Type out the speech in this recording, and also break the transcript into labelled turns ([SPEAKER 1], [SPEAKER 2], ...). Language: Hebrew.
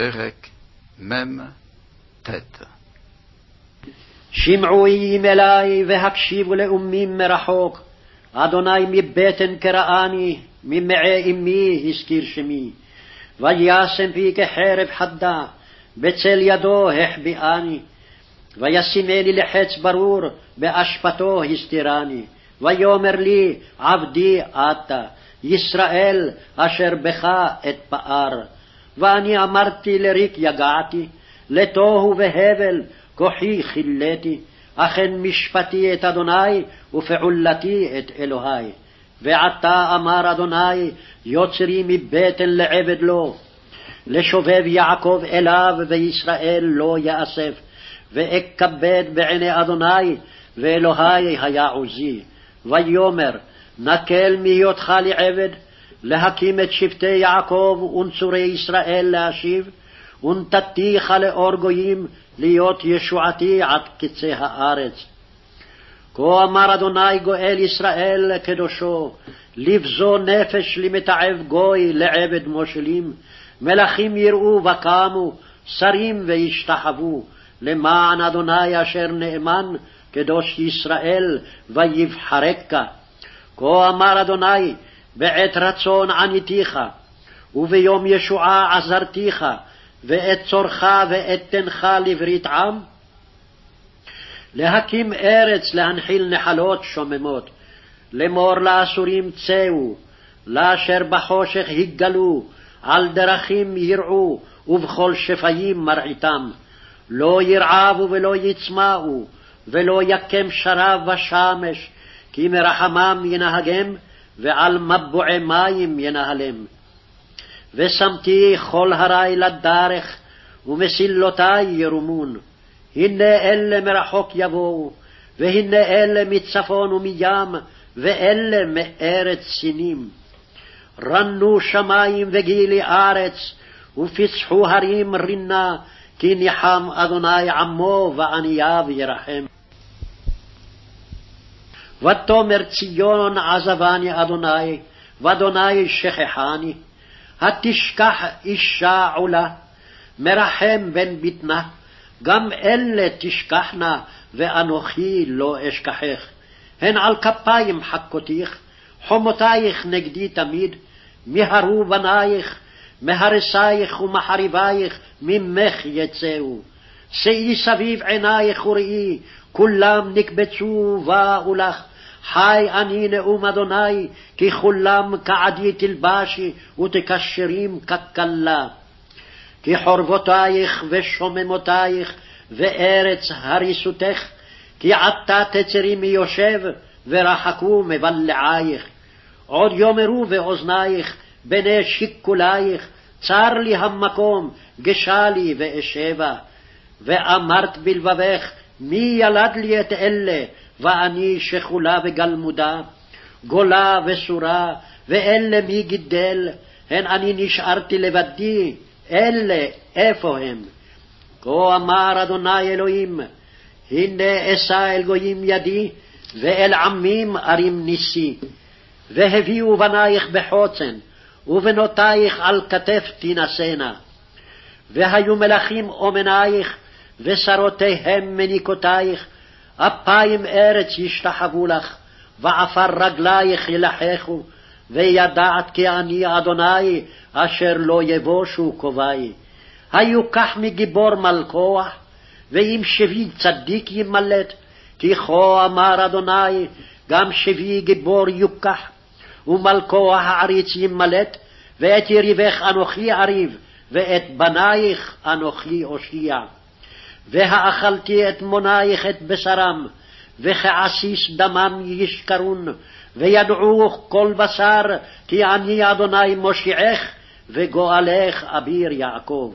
[SPEAKER 1] פרק מ"ט
[SPEAKER 2] שמעו איים אלי והקשיבו לאומים מרחוק, אדוני מבטן קראני, ממעי אמי הזכיר שמי. וישם פי כחרב חדה, בצל ידו החביאני. וישימני לחץ ברור, באשפתו הסתירני. ויאמר לי, עבדי אתה, ישראל אשר בך אתפאר. ואני אמרתי לריק יגעתי, לתוהו והבל כוחי כיליתי, אכן משפטי את אדוני ופעולתי את אלוהי. ועתה אמר אדוני, יוצרי מבטן לעבד לו. לשובב יעקב אליו וישראל לא יאסף, ואכבד בעיני אדוני, ואלוהי היה עוזי. ויאמר, נקל מהיותך לעבד, להקים את שבטי יעקב ונצורי ישראל להשיב, ונתתיך לאור גויים להיות ישועתי עד קצה הארץ. כה אמר אדוני גואל ישראל קדושו, לבזו נפש למתעב גוי לעבד מושלים, מלכים יראו וקמו, שרים וישתחוו, למען אדוני אשר נאמן, קדוש ישראל, ויבחרק. כה אמר אדוני, בעת רצון עניתיך, וביום ישועה עזרתיך, ואת צורך ואתנך לברית עם? להקים ארץ להנחיל נחלות שוממות, לאמור לאסורים צאו, לאשר בחושך היגלו, על דרכים ירעו, ובכל שפיים מרעיתם. לא ירעבו ולא יצמאו, ולא יקם שרב ושמש, כי מרחמם ינהגם, ועל מבועי מים ינהלם. ושמתי כל הרי לדרך, ומסילותי ירומון. הנה אלה מרחוק יבואו, והנה אלה מצפון ומים, ואלה מארץ סינים. רנו שמים וגילי ארץ, ופצחו הרים רינה, כי ניחם אדוני עמו וענייו ירחם. ותאמר ציון עזבני אדוני, ואדוני שכחני. התשכח אישה עולה, מרחם בן בטנה, גם אלה תשכחנה, ואנוכי לא אשכחך. הן על כפיים חכותיך, חומותייך נגדי תמיד, מהרו בנייך, מהרסייך ומחריבייך, ממך יצאו. שאי סביב עינייך וראי, כולם נקבצו ובאו לך, חי אני נאום אדוני, כי כולם כעדי תלבשי, ותקשרים ככלה. כי חורבותייך ושוממותייך, וארץ הריסותך, כי עתה תצרי מיושב, ורחקו מבלעייך. עוד יאמרו באוזנייך, בני שיקולייך, צר לי המקום, גשה לי ואשבה. ואמרת בלבבך, מי ילד לי את אלה, ואני שכולה וגלמודה, גולה וסורה, ואלה מי גידל, הן אני נשארתי לבדי, אלה איפה הם? כה אמר אדוני אלוהים, הנה אשא אל גויים ידי, ואל עמים ארים ניסי. והביאו בנייך בחוצן, ובנותייך על כתף תינשאנה. והיו מלכים אומנייך, ושרותיהם מניקותייך, אפיים ארץ ישתחוו לך, ועפר רגלייך ילחכו, וידעת כי אני אדוני, אשר לא יבושו קובעי. היו כך מגיבור מלכוח, ואם שבי צדיק ימלט, כי כה אמר אדוני, גם שבי גיבור יוקח, ומלכו העריץ ימלט, ואת יריבך אנוכי אריב, ואת בנייך אנוכי אושיע. והאכלתי את מונייך את בשרם, וכעסיס דמם ישכרון, וידעו כל בשר, כי אני אדוני מושיעך, וגואלך אביר יעקב.